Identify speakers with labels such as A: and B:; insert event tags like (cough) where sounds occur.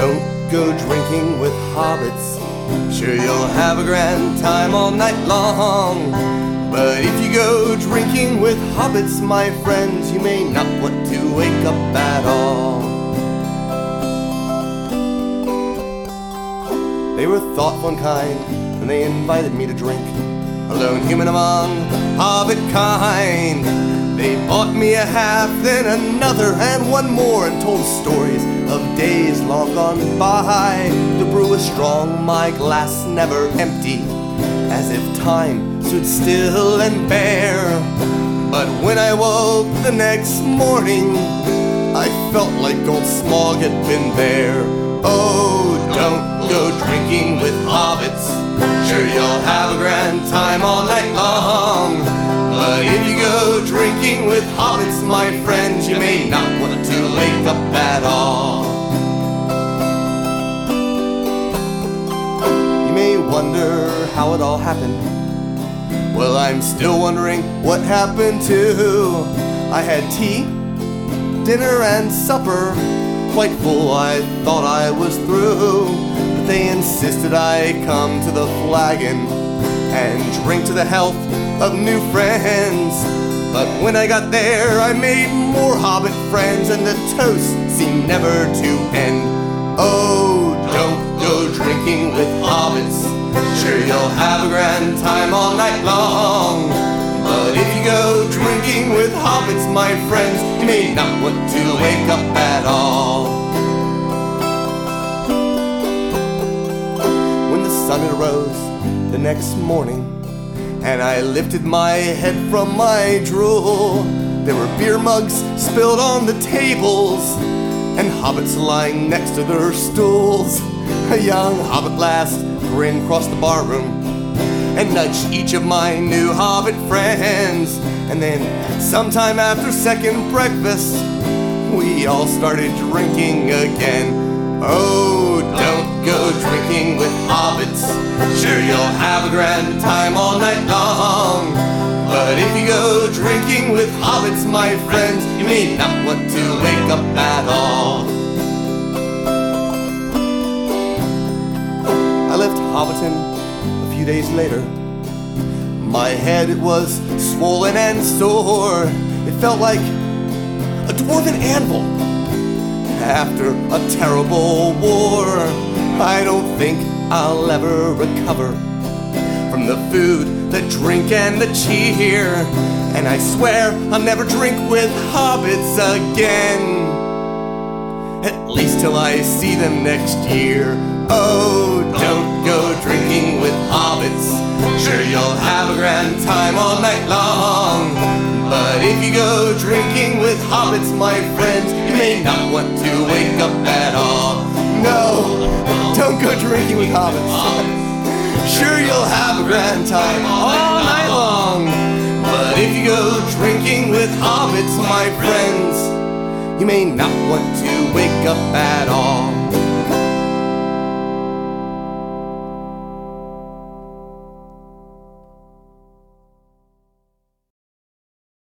A: don't go drinking with hobbits. Sure, you'll have a grand time all night long. But if you go drinking with hobbits, my friends, you may not want to wake up at all. They were thoughtful and kind, and they invited me to drink. A lone human among hobbit kind. They bought me a half, then another, and one more, and told stories of days long gone by. To brew a strong, my glass never empty, as if time stood still and bare. But when I woke the next morning, I felt like old Smaug had been there. Oh, don't go drinking with hobbits. Sure, you'll have a grand time all night drinking with hobbits, my friends, you may not want to wake up at all. You may wonder how it all happened. Well, I'm still wondering what happened too. I had tea, dinner, and supper. Quite full, I thought I was through. But they insisted I come to the flagon and drink to the health of new friends. But when I got there, I made more hobbit friends, and the toast seemed never to end. Oh, don't go drinking with hobbits. Sure, you'll have a grand time all night long. But if you go drinking with hobbits, my friends, you may not want to wake up at all. When the sun arose the next morning, and I lifted my head from my drool, there were beer mugs spilled on the tables, and hobbits lying next to their stools. A young hobbit lass grinned across the barroom and nudged each of my new hobbit friends. And then, sometime after second breakfast, we all started drinking again. Oh, don't go have a grand time all night long. But if you go drinking with hobbits, my friends, you may not want to wake up at all. I left Hobbiton a few days later. My head was swollen and sore. It felt like a dwarven anvil after a terrible war. I don't think I'll ever recover from the food, the drink, and the cheer. And I swear I'll never drink with hobbits again. At least till I see them next year. Oh, don't go drinking with hobbits. Sure, you'll have a grand time all night long. But if you go drinking with hobbits, my friends, you may not want to wake up at all. No, don't go drinking with hobbits. (laughs) Sure, and time all night long. But if you go drinking with hobbits, my friends, you may not want to wake up at all.